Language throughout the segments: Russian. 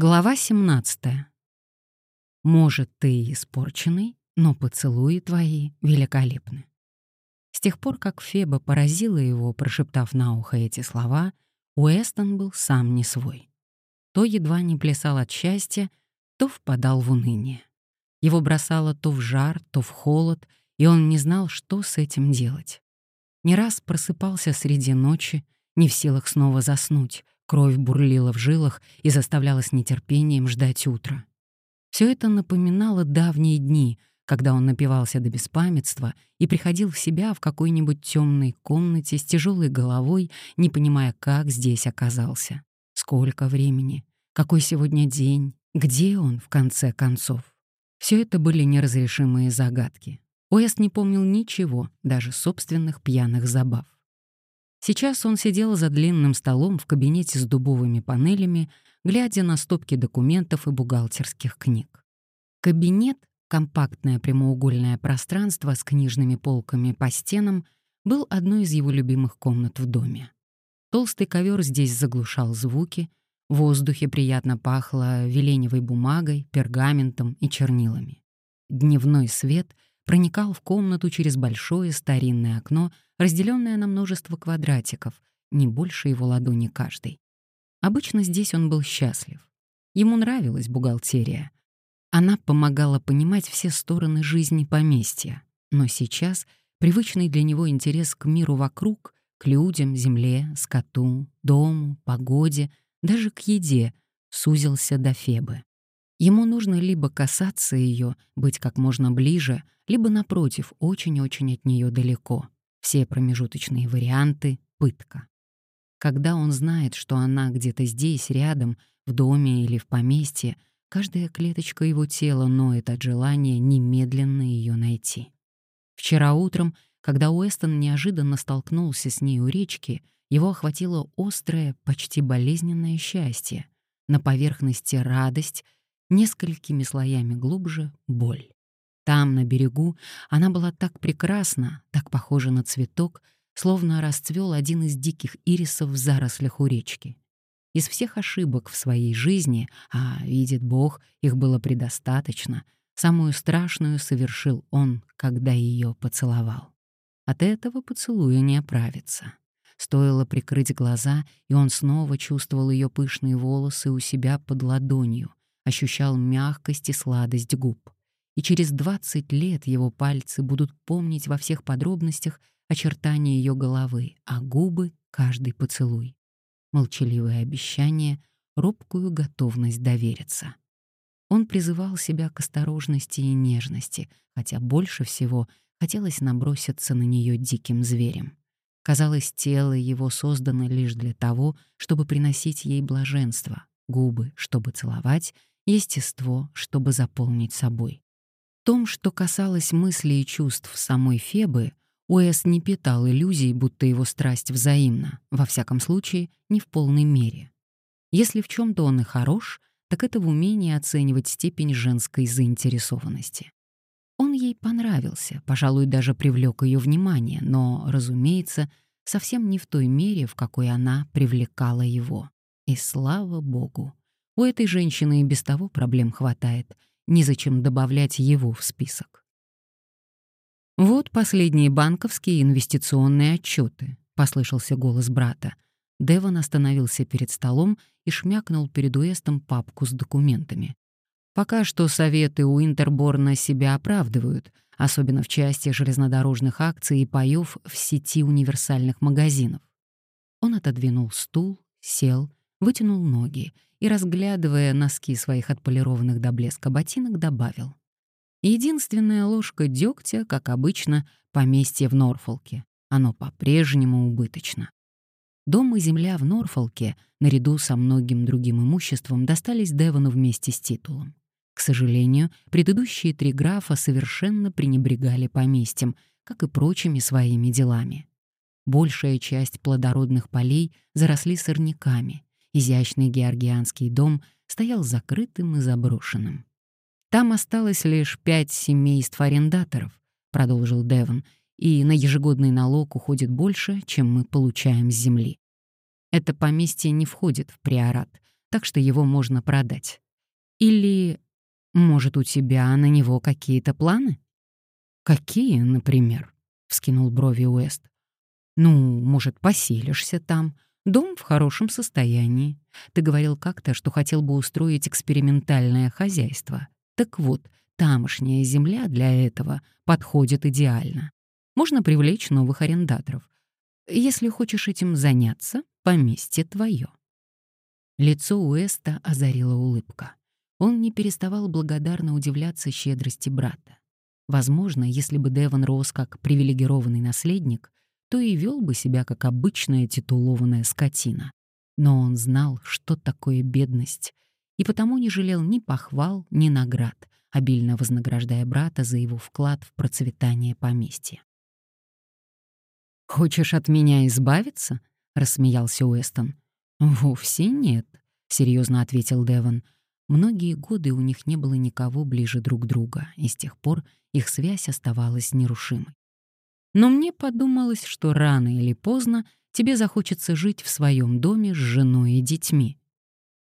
Глава 17. Может, ты испорченный, но поцелуи твои великолепны. С тех пор, как Феба поразила его, прошептав на ухо эти слова, Уэстон был сам не свой. То едва не плясал от счастья, то впадал в уныние. Его бросало то в жар, то в холод, и он не знал, что с этим делать. Не раз просыпался среди ночи, не в силах снова заснуть, кровь бурлила в жилах и заставляла с нетерпением ждать утра. Все это напоминало давние дни, когда он напивался до беспамятства и приходил в себя в какой-нибудь темной комнате с тяжелой головой, не понимая, как здесь оказался. Сколько времени? Какой сегодня день? Где он, в конце концов? Все это были неразрешимые загадки. Уэст не помнил ничего, даже собственных пьяных забав. Сейчас он сидел за длинным столом в кабинете с дубовыми панелями, глядя на стопки документов и бухгалтерских книг. Кабинет, компактное прямоугольное пространство с книжными полками по стенам, был одной из его любимых комнат в доме. Толстый ковер здесь заглушал звуки, в воздухе приятно пахло веленевой бумагой, пергаментом и чернилами. Дневной свет — проникал в комнату через большое старинное окно, разделенное на множество квадратиков, не больше его ладони каждый. Обычно здесь он был счастлив. Ему нравилась бухгалтерия. Она помогала понимать все стороны жизни поместья. Но сейчас привычный для него интерес к миру вокруг, к людям, земле, скоту, дому, погоде, даже к еде, сузился до Фебы. Ему нужно либо касаться ее, быть как можно ближе, либо, напротив, очень-очень от нее далеко. Все промежуточные варианты — пытка. Когда он знает, что она где-то здесь, рядом, в доме или в поместье, каждая клеточка его тела ноет от желания немедленно ее найти. Вчера утром, когда Уэстон неожиданно столкнулся с ней у речки, его охватило острое, почти болезненное счастье. На поверхности радость — несколькими слоями глубже — боль. Там, на берегу, она была так прекрасна, так похожа на цветок, словно расцвел один из диких ирисов в зарослях у речки. Из всех ошибок в своей жизни, а, видит Бог, их было предостаточно, самую страшную совершил он, когда ее поцеловал. От этого поцелуя не оправится. Стоило прикрыть глаза, и он снова чувствовал ее пышные волосы у себя под ладонью, ощущал мягкость и сладость губ. И через 20 лет его пальцы будут помнить во всех подробностях очертания ее головы, а губы — каждый поцелуй. Молчаливое обещание, робкую готовность довериться. Он призывал себя к осторожности и нежности, хотя больше всего хотелось наброситься на нее диким зверем. Казалось, тело его создано лишь для того, чтобы приносить ей блаженство, губы, чтобы целовать, естество, чтобы заполнить собой. В том, что касалось мыслей и чувств самой Фебы, Уэс не питал иллюзий, будто его страсть взаимна, во всяком случае, не в полной мере. Если в чем то он и хорош, так это в умении оценивать степень женской заинтересованности. Он ей понравился, пожалуй, даже привлек ее внимание, но, разумеется, совсем не в той мере, в какой она привлекала его. И слава богу. У этой женщины и без того проблем хватает. Незачем добавлять его в список. «Вот последние банковские инвестиционные отчеты», — послышался голос брата. Девон остановился перед столом и шмякнул перед Уэстом папку с документами. Пока что советы у Интерборна себя оправдывают, особенно в части железнодорожных акций и паёв в сети универсальных магазинов. Он отодвинул стул, сел, вытянул ноги и, разглядывая носки своих отполированных до блеска ботинок, добавил. Единственная ложка дегтя, как обычно, поместье в Норфолке. Оно по-прежнему убыточно. Дом и земля в Норфолке, наряду со многим другим имуществом, достались Девону вместе с титулом. К сожалению, предыдущие три графа совершенно пренебрегали поместьем, как и прочими своими делами. Большая часть плодородных полей заросли сорняками, изящный георгианский дом стоял закрытым и заброшенным. «Там осталось лишь пять семейств арендаторов», — продолжил Девон, «и на ежегодный налог уходит больше, чем мы получаем с земли. Это поместье не входит в приорат, так что его можно продать. Или, может, у тебя на него какие-то планы? Какие, например? вскинул брови Уэст. Ну, может, поселишься там. Дом в хорошем состоянии. Ты говорил как-то, что хотел бы устроить экспериментальное хозяйство. Так вот, тамошняя земля для этого подходит идеально. Можно привлечь новых арендаторов. Если хочешь этим заняться, поместье твое. Лицо Уэста озарила улыбка. Он не переставал благодарно удивляться щедрости брата. Возможно, если бы Девон рос как привилегированный наследник, то и вел бы себя как обычная титулованная скотина. Но он знал, что такое бедность, и потому не жалел ни похвал, ни наград, обильно вознаграждая брата за его вклад в процветание поместья. «Хочешь от меня избавиться?» — рассмеялся Уэстон. «Вовсе нет», — серьезно ответил Девон. Многие годы у них не было никого ближе друг друга, и с тех пор их связь оставалась нерушимой. Но мне подумалось, что рано или поздно тебе захочется жить в своем доме с женой и детьми.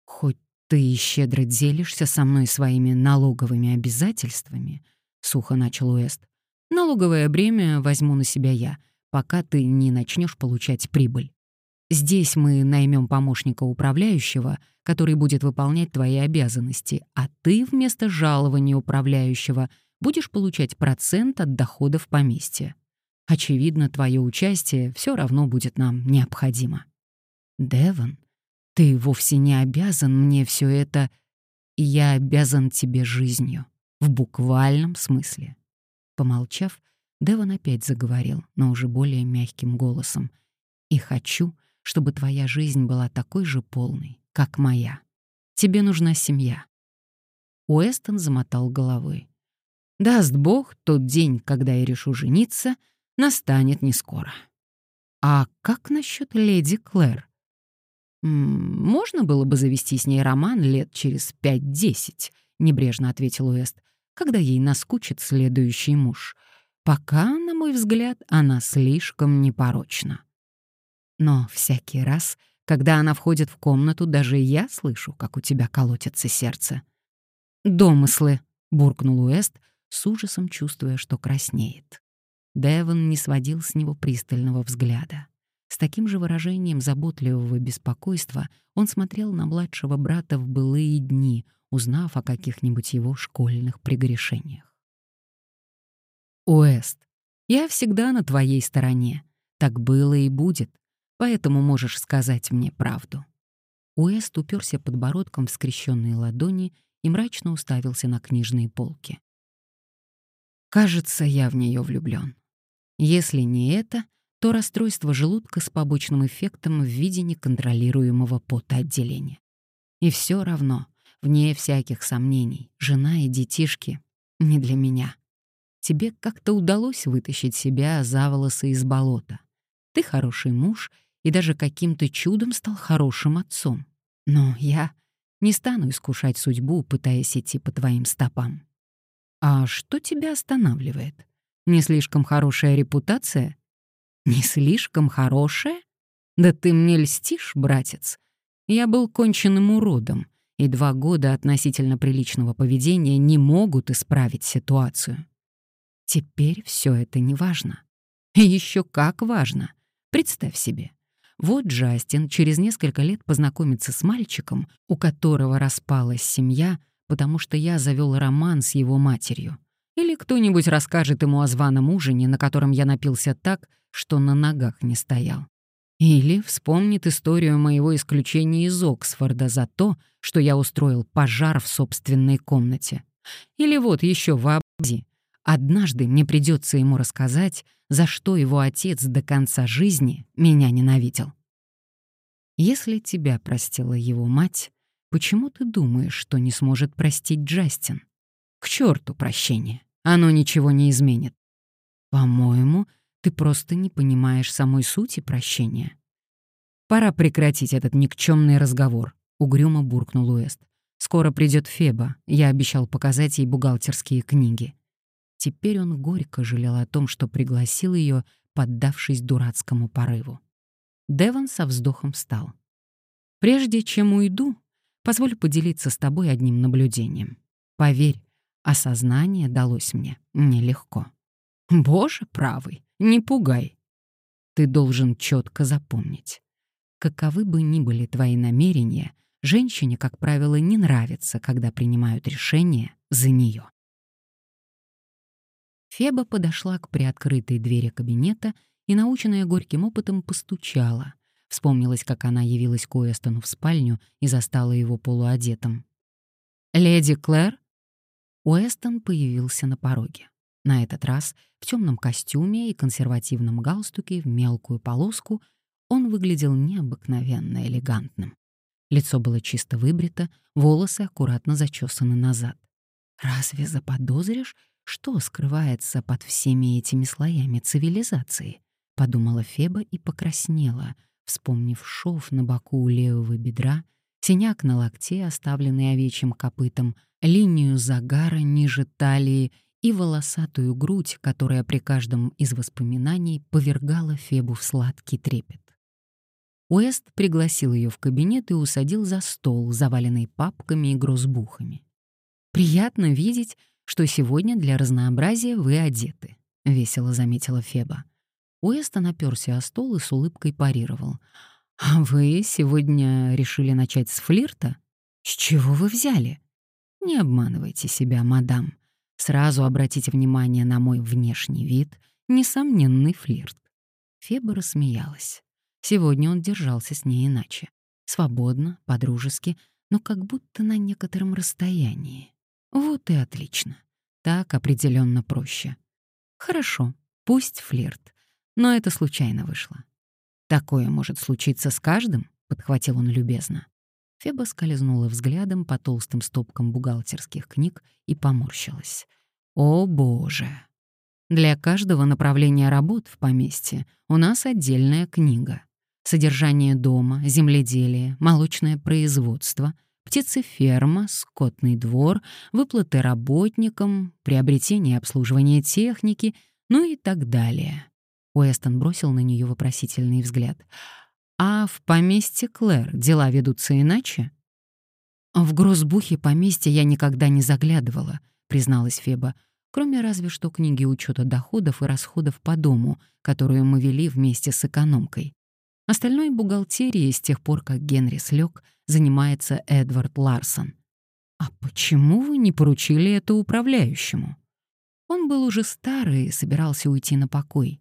Хоть ты и щедро делишься со мной своими налоговыми обязательствами, — сухо начал Уэст, — налоговое бремя возьму на себя я, пока ты не начнешь получать прибыль. Здесь мы наймем помощника управляющего, который будет выполнять твои обязанности, а ты вместо жалования управляющего будешь получать процент от доходов поместья. Очевидно, твое участие все равно будет нам необходимо. Девон, ты вовсе не обязан мне все это, я обязан тебе жизнью, в буквальном смысле. Помолчав, Девон опять заговорил, но уже более мягким голосом. Я хочу, чтобы твоя жизнь была такой же полной, как моя. Тебе нужна семья. Уэстон замотал головой. Даст Бог, тот день, когда я решу жениться, настанет не скоро. А как насчет леди Клэр? можно было бы завести с ней роман лет через пять-десять, небрежно ответил Уэст, когда ей наскучит следующий муж. Пока, на мой взгляд, она слишком непорочна. Но всякий раз, когда она входит в комнату, даже я слышу, как у тебя колотится сердце. «Домыслы», — буркнул Уэст, с ужасом чувствуя, что краснеет. Девон не сводил с него пристального взгляда. С таким же выражением заботливого беспокойства он смотрел на младшего брата в былые дни, узнав о каких-нибудь его школьных прегрешениях. «Уэст, я всегда на твоей стороне. Так было и будет поэтому можешь сказать мне правду». Уэст уперся подбородком в скрещенные ладони и мрачно уставился на книжные полки. «Кажется, я в нее влюблен. Если не это, то расстройство желудка с побочным эффектом в виде неконтролируемого потоотделения. И все равно, вне всяких сомнений, жена и детишки не для меня. Тебе как-то удалось вытащить себя за волосы из болота. Ты хороший муж и даже каким-то чудом стал хорошим отцом. Но я не стану искушать судьбу, пытаясь идти по твоим стопам. А что тебя останавливает? Не слишком хорошая репутация? Не слишком хорошая? Да ты мне льстишь, братец. Я был конченным уродом, и два года относительно приличного поведения не могут исправить ситуацию. Теперь все это не важно. И еще как важно. Представь себе, вот Джастин через несколько лет познакомится с мальчиком, у которого распалась семья, потому что я завел роман с его матерью. Или кто-нибудь расскажет ему о званом ужине, на котором я напился так, что на ногах не стоял. Или вспомнит историю моего исключения из Оксфорда за то, что я устроил пожар в собственной комнате. Или вот еще вообрази. Однажды мне придется ему рассказать, за что его отец до конца жизни меня ненавидел. Если тебя простила его мать, почему ты думаешь, что не сможет простить Джастин? К черту прощение, оно ничего не изменит. По-моему, ты просто не понимаешь самой сути прощения. Пора прекратить этот никчемный разговор, угрюмо буркнул Уэст. Скоро придет Феба, я обещал показать ей бухгалтерские книги. Теперь он горько жалел о том, что пригласил ее, поддавшись дурацкому порыву. Деван со вздохом встал. «Прежде чем уйду, Позволь поделиться с тобой одним наблюдением. Поверь, осознание далось мне нелегко. Боже правый, не пугай. Ты должен четко запомнить. Каковы бы ни были твои намерения, женщине, как правило, не нравится, когда принимают решения за нее. Феба подошла к приоткрытой двери кабинета и, наученная горьким опытом, постучала. Вспомнилась, как она явилась к Уэстону в спальню и застала его полуодетым. «Леди Клэр?» Уэстон появился на пороге. На этот раз в темном костюме и консервативном галстуке в мелкую полоску он выглядел необыкновенно элегантным. Лицо было чисто выбрито, волосы аккуратно зачесаны назад. Разве заподозришь, что скрывается под всеми этими слоями цивилизации? Подумала Феба и покраснела, вспомнив шов на боку у левого бедра, синяк на локте, оставленный овечьим копытом, линию загара ниже талии и волосатую грудь, которая при каждом из воспоминаний повергала Фебу в сладкий трепет. Уэст пригласил ее в кабинет и усадил за стол, заваленный папками и грозбухами. «Приятно видеть, что сегодня для разнообразия вы одеты», — весело заметила Феба. Уэстон оперся о стол и с улыбкой парировал. «А вы сегодня решили начать с флирта? С чего вы взяли?» «Не обманывайте себя, мадам. Сразу обратите внимание на мой внешний вид, несомненный флирт». Феба рассмеялась. Сегодня он держался с ней иначе. Свободно, по-дружески, но как будто на некотором расстоянии. Вот и отлично. Так определенно проще. Хорошо, пусть флирт. Но это случайно вышло. «Такое может случиться с каждым?» — подхватил он любезно. Феба скользнула взглядом по толстым стопкам бухгалтерских книг и поморщилась. «О, боже! Для каждого направления работ в поместье у нас отдельная книга содержание дома, земледелие, молочное производство, птицеферма, скотный двор, выплаты работникам, приобретение и обслуживание техники, ну и так далее. Уэстон бросил на нее вопросительный взгляд. «А в поместье Клэр дела ведутся иначе?» «В грозбухе поместья я никогда не заглядывала», — призналась Феба, кроме разве что книги учета доходов и расходов по дому, которую мы вели вместе с экономкой. Остальной бухгалтерией с тех пор, как Генри слег, занимается Эдвард Ларсон. А почему вы не поручили это управляющему? Он был уже старый и собирался уйти на покой.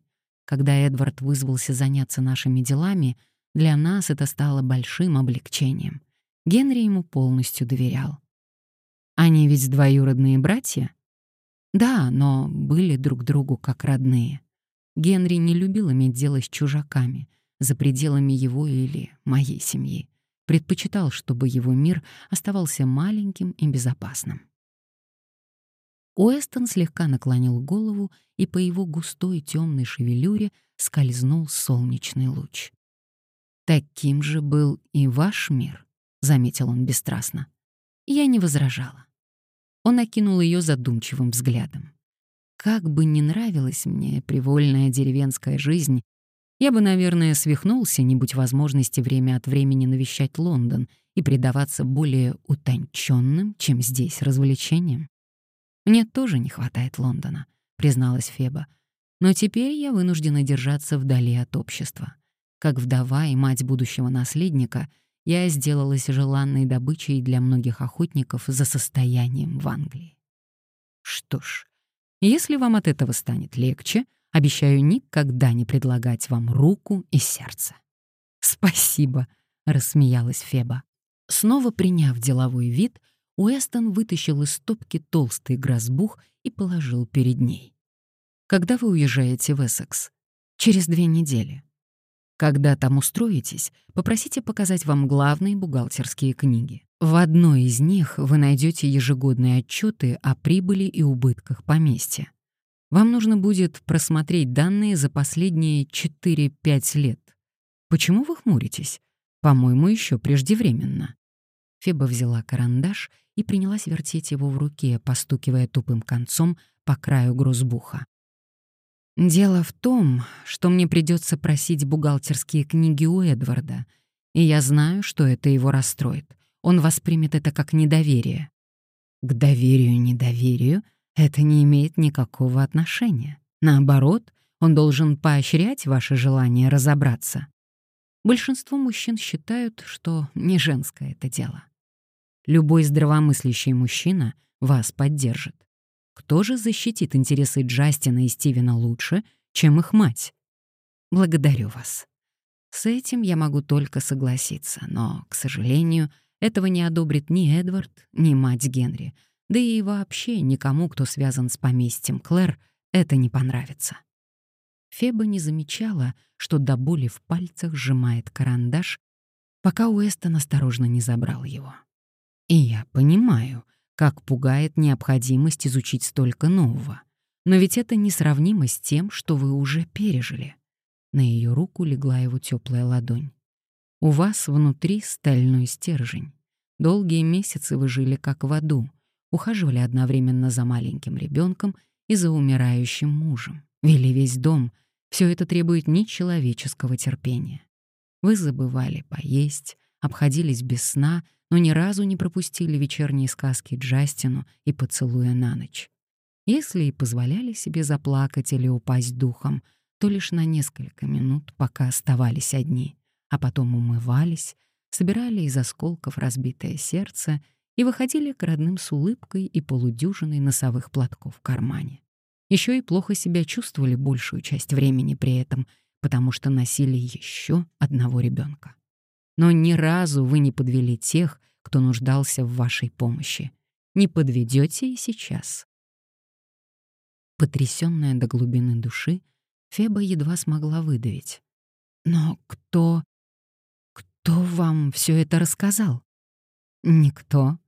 Когда Эдвард вызвался заняться нашими делами, для нас это стало большим облегчением. Генри ему полностью доверял. Они ведь двоюродные братья? Да, но были друг другу как родные. Генри не любил иметь дело с чужаками — за пределами его или моей семьи. Предпочитал, чтобы его мир оставался маленьким и безопасным. Уэстон слегка наклонил голову, и по его густой темной шевелюре скользнул солнечный луч. «Таким же был и ваш мир», — заметил он бесстрастно. Я не возражала. Он окинул ее задумчивым взглядом. Как бы ни нравилась мне привольная деревенская жизнь, я бы, наверное, свихнулся, не будь возможности время от времени навещать Лондон и предаваться более утонченным, чем здесь, развлечениям. Мне тоже не хватает Лондона, призналась Феба. Но теперь я вынуждена держаться вдали от общества. Как вдова и мать будущего наследника, я сделалась желанной добычей для многих охотников за состоянием в Англии. Что ж, если вам от этого станет легче, Обещаю никогда не предлагать вам руку и сердце». «Спасибо», — рассмеялась Феба. Снова приняв деловой вид, Уэстон вытащил из стопки толстый грозбух и положил перед ней. «Когда вы уезжаете в Эссекс?» «Через две недели. Когда там устроитесь, попросите показать вам главные бухгалтерские книги. В одной из них вы найдете ежегодные отчеты о прибыли и убытках поместья. Вам нужно будет просмотреть данные за последние 4-5 лет. Почему вы хмуритесь? По-моему, еще преждевременно. Феба взяла карандаш и принялась вертеть его в руке, постукивая тупым концом по краю грузбуха. «Дело в том, что мне придется просить бухгалтерские книги у Эдварда, и я знаю, что это его расстроит. он воспримет это как недоверие. К доверию-недоверию это не имеет никакого отношения. Наоборот, он должен поощрять ваше желание разобраться. Большинство мужчин считают, что не женское это дело. Любой здравомыслящий мужчина вас поддержит. Кто же защитит интересы Джастина и Стивена лучше, чем их мать? Благодарю вас. С этим я могу только согласиться, но, к сожалению, этого не одобрит ни Эдвард, ни мать Генри, да и вообще никому, кто связан с поместьем Клэр, это не понравится. Феба не замечала, что до боли в пальцах сжимает карандаш, пока Уэстон осторожно не забрал его. И я понимаю, как пугает необходимость изучить столько нового. Но ведь это несравнимо с тем, что вы уже пережили. На ее руку легла его теплая ладонь. У вас внутри стальной стержень. Долгие месяцы вы жили как в аду, ухаживали одновременно за маленьким ребенком и за умирающим мужем, вели весь дом. Все это требует нечеловеческого терпения. Вы забывали поесть, обходились без сна, но ни разу не пропустили вечерние сказки Джастину и поцелуя на ночь. Если и позволяли себе заплакать или упасть духом, то лишь на несколько минут, пока оставались одни, а потом умывались, собирали из осколков разбитое сердце и выходили к родным с улыбкой и полудюжиной носовых платков в кармане. Еще и плохо себя чувствовали большую часть времени при этом, потому что носили еще одного ребенка. Но ни разу вы не подвели тех, кто нуждался в вашей помощи. Не подведете и сейчас. Потрясенная до глубины души, Феба едва смогла выдавить. «Но кто... кто вам все это рассказал?» «Никто».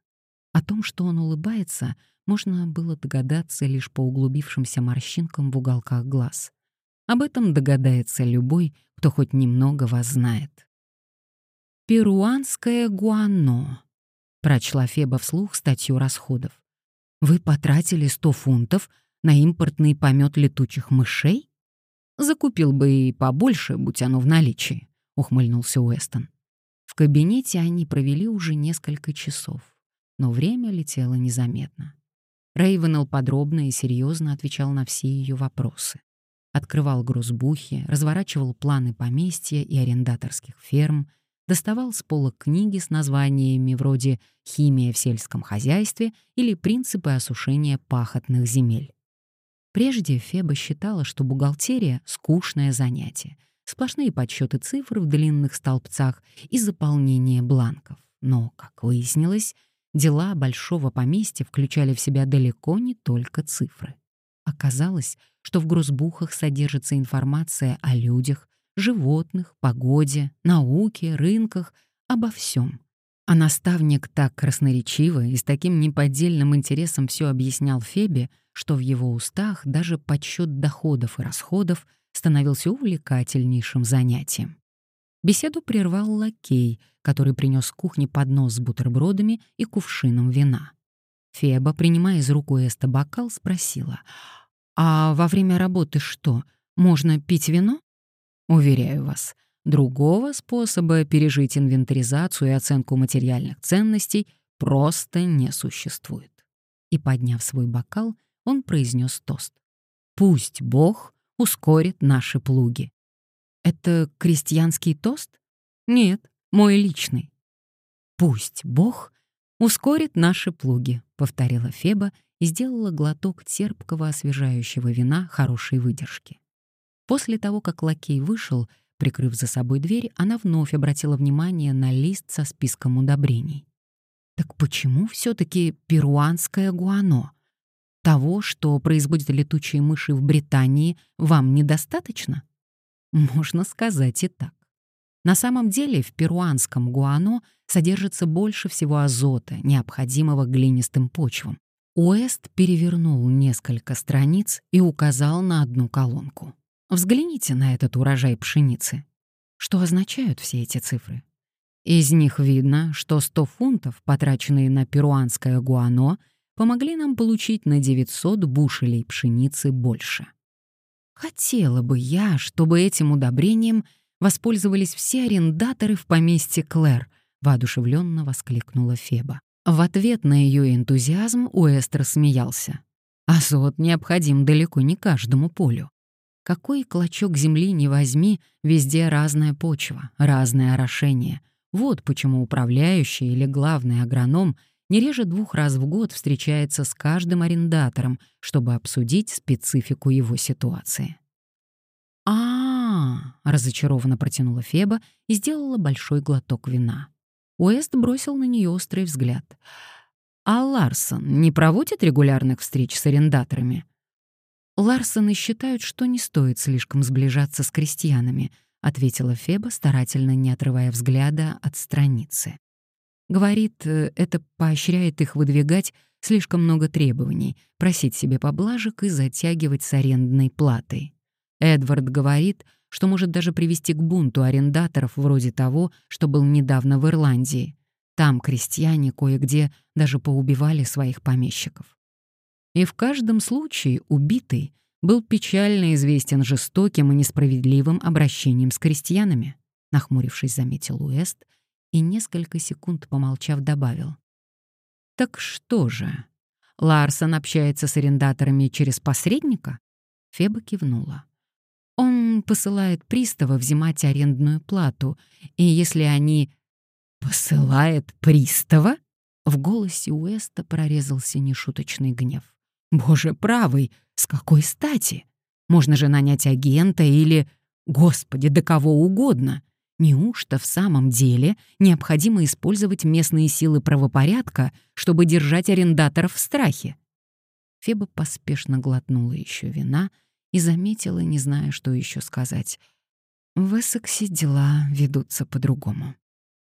О том, что он улыбается, можно было догадаться лишь по углубившимся морщинкам в уголках глаз. Об этом догадается любой, кто хоть немного вас знает. «Перуанское гуано», — прочла Феба вслух статью расходов. «Вы потратили сто фунтов на импортный помет летучих мышей?» Закупил бы и побольше, будь оно в наличии, ухмыльнулся Уэстон. В кабинете они провели уже несколько часов, но время летело незаметно. Рейвенелл подробно и серьезно отвечал на все ее вопросы. Открывал грузбухи, разворачивал планы поместья и арендаторских ферм, доставал с полок книги с названиями вроде «Химия в сельском хозяйстве» или «Принципы осушения пахотных земель». Прежде Феба считала, что бухгалтерия — скучное занятие, сплошные подсчеты цифр в длинных столбцах и заполнение бланков. Но, как выяснилось, дела большого поместья включали в себя далеко не только цифры. Оказалось, что в грузбухах содержится информация о людях, животных, погоде, науке, рынках, обо всем. А наставник так красноречиво и с таким неподдельным интересом все объяснял Фебе, что в его устах даже подсчет доходов и расходов становился увлекательнейшим занятием. Беседу прервал лакей, который принес с кухни поднос с бутербродами и кувшином вина. Феба, принимая из рук Эста бокал, спросила, «А во время работы что, можно пить вино?» «Уверяю вас, другого способа пережить инвентаризацию и оценку материальных ценностей просто не существует». И, подняв свой бокал, он произнес тост. «Пусть Бог ускорит наши плуги». «Это крестьянский тост?» «Нет, мой личный». «Пусть Бог ускорит наши плуги», — повторила Феба и сделала глоток терпкого освежающего вина хорошей выдержки. После того, как лакей вышел, прикрыв за собой дверь, она вновь обратила внимание на лист со списком удобрений. Так почему все таки перуанское гуано? Того, что производят летучие мыши в Британии, вам недостаточно? Можно сказать и так. На самом деле в перуанском гуано содержится больше всего азота, необходимого глинистым почвам. Уэст перевернул несколько страниц и указал на одну колонку. Взгляните на этот урожай пшеницы. Что означают все эти цифры? Из них видно, что 100 фунтов, потраченные на перуанское гуано, помогли нам получить на 900 бушелей пшеницы больше. Хотела бы я, чтобы этим удобрением воспользовались все арендаторы в поместье Клэр, — воодушевленно воскликнула Феба. В ответ на ее энтузиазм Уэстер смеялся. «Азот необходим далеко не каждому полю. Какой клочок земли не возьми, везде разная почва, разное орошение. Вот почему управляющий или главный агроном не реже двух раз в год встречается с каждым арендатором, чтобы обсудить специфику его ситуации. а, разочарованно протянула Феба и сделала большой глоток вина. Уэст бросил на нее острый взгляд. «А Ларсон не проводит регулярных встреч с арендаторами?» Ларсоны считают, что не стоит слишком сближаться с крестьянами, ответила Феба, старательно не отрывая взгляда от страницы. Говорит, э, это поощряет их выдвигать слишком много требований, просить себе поблажек и затягивать с арендной платой. Эдвард говорит, что может даже привести к бунту арендаторов вроде того, что был недавно в Ирландии. Там крестьяне кое-где даже поубивали своих помещиков. И в каждом случае убитый был печально известен жестоким и несправедливым обращением с крестьянами, нахмурившись, заметил Уэст и несколько секунд помолчав добавил. Так что же, Ларсон общается с арендаторами через посредника? Феба кивнула. Он посылает пристава взимать арендную плату, и если они... «Посылает пристава?» В голосе Уэста прорезался нешуточный гнев. Боже правый, с какой стати? Можно же нанять агента или... Господи, да кого угодно. Неужто в самом деле необходимо использовать местные силы правопорядка, чтобы держать арендаторов в страхе? Феба поспешно глотнула еще вина и заметила, не зная, что еще сказать. В Эссексе дела ведутся по-другому.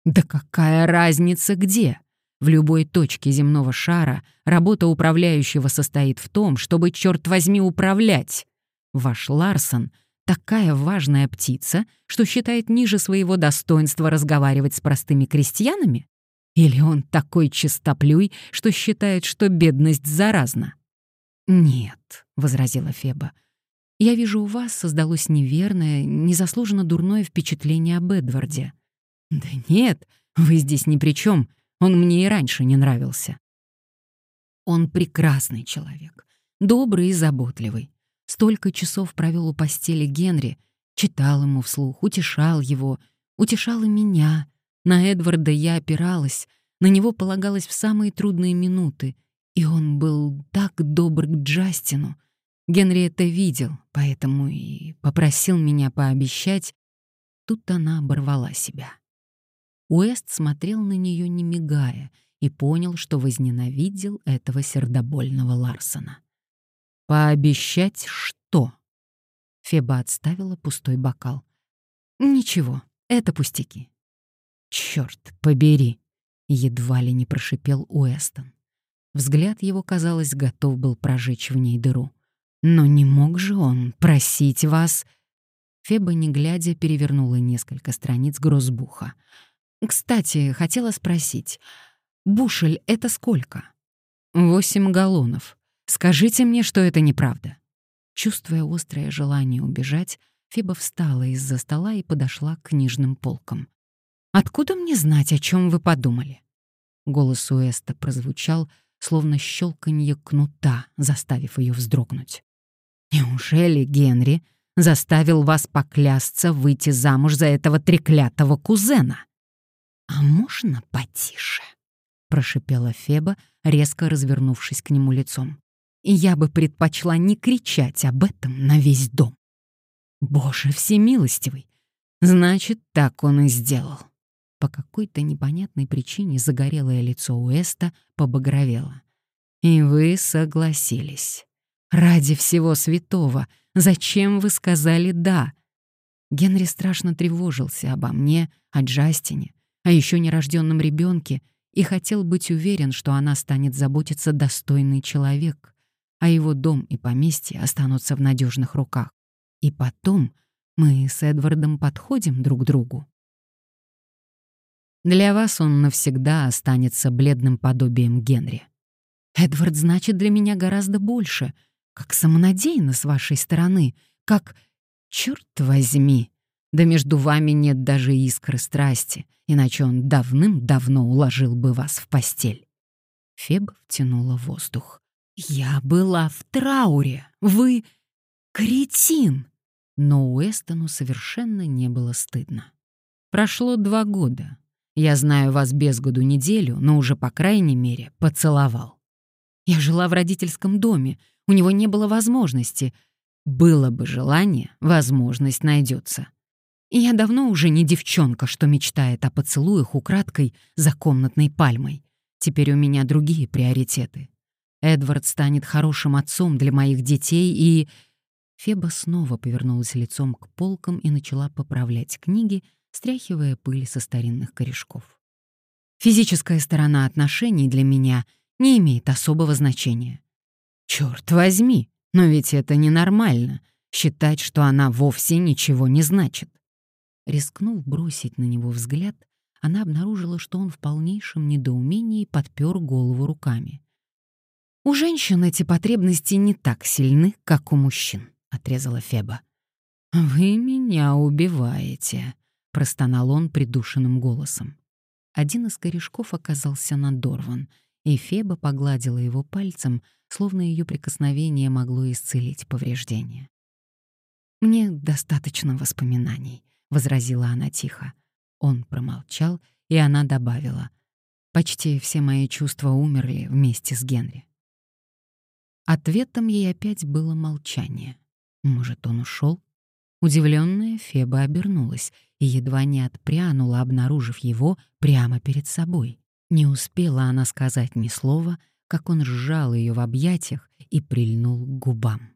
«Да какая разница где?» В любой точке земного шара работа управляющего состоит в том, чтобы, черт возьми, управлять. Ваш Ларсон — такая важная птица, что считает ниже своего достоинства разговаривать с простыми крестьянами? Или он такой чистоплюй, что считает, что бедность заразна? «Нет», — возразила Феба, — «я вижу, у вас создалось неверное, незаслуженно дурное впечатление об Эдварде». «Да нет, вы здесь ни при чем. Он мне и раньше не нравился. Он прекрасный человек, добрый и заботливый. Столько часов провел у постели Генри, читал ему вслух, утешал его, утешал и меня. На Эдварда я опиралась, на него полагалась в самые трудные минуты, и он был так добр к Джастину. Генри это видел, поэтому и попросил меня пообещать. Тут она оборвала себя. Уэст смотрел на нее, не мигая, и понял, что возненавидел этого сердобольного Ларсона. «Пообещать что?» Феба отставила пустой бокал. «Ничего, это пустяки». «Чёрт побери!» — едва ли не прошипел Уэстон. Взгляд его, казалось, готов был прожечь в ней дыру. «Но не мог же он просить вас...» Феба, не глядя, перевернула несколько страниц грозбуха — кстати, хотела спросить. Бушель — это сколько? Восемь галлонов. Скажите мне, что это неправда. Чувствуя острое желание убежать, Фиба встала из-за стола и подошла к книжным полкам. «Откуда мне знать, о чем вы подумали?» Голос Уэста прозвучал, словно щелканье кнута, заставив ее вздрогнуть. «Неужели Генри заставил вас поклясться выйти замуж за этого треклятого кузена?» «А можно потише?» — прошипела Феба, резко развернувшись к нему лицом. «И я бы предпочла не кричать об этом на весь дом». «Боже всемилостивый! Значит, так он и сделал». По какой-то непонятной причине загорелое лицо Уэста побагровело. «И вы согласились. Ради всего святого, зачем вы сказали «да»?» Генри страшно тревожился обо мне, о Джастине, о еще нерожденном ребенке и хотел быть уверен, что она станет заботиться достойный человек, а его дом и поместье останутся в надежных руках. И потом мы с Эдвардом подходим друг к другу. Для вас он навсегда останется бледным подобием Генри. Эдвард значит для меня гораздо больше, как самонадеянно с вашей стороны, как... Черт возьми! Да между вами нет даже искры страсти, иначе он давным-давно уложил бы вас в постель». Феб втянула воздух. «Я была в трауре. Вы кретин!» Но Уэстону совершенно не было стыдно. «Прошло два года. Я знаю вас без году неделю, но уже, по крайней мере, поцеловал. Я жила в родительском доме, у него не было возможности. Было бы желание, возможность найдется. И я давно уже не девчонка, что мечтает о поцелуях украдкой за комнатной пальмой. Теперь у меня другие приоритеты. Эдвард станет хорошим отцом для моих детей и... Феба снова повернулась лицом к полкам и начала поправлять книги, стряхивая пыль со старинных корешков. Физическая сторона отношений для меня не имеет особого значения. Черт возьми, но ведь это ненормально — считать, что она вовсе ничего не значит. Рискнув бросить на него взгляд, она обнаружила, что он в полнейшем недоумении подпер голову руками. «У женщин эти потребности не так сильны, как у мужчин», — отрезала Феба. «Вы меня убиваете», — простонал он придушенным голосом. Один из корешков оказался надорван, и Феба погладила его пальцем, словно ее прикосновение могло исцелить повреждение. «Мне достаточно воспоминаний», — возразила она тихо. Он промолчал, и она добавила. «Почти все мои чувства умерли вместе с Генри». Ответом ей опять было молчание. Может, он ушел? Удивленная Феба обернулась и едва не отпрянула, обнаружив его прямо перед собой. Не успела она сказать ни слова, как он сжал ее в объятиях и прильнул к губам.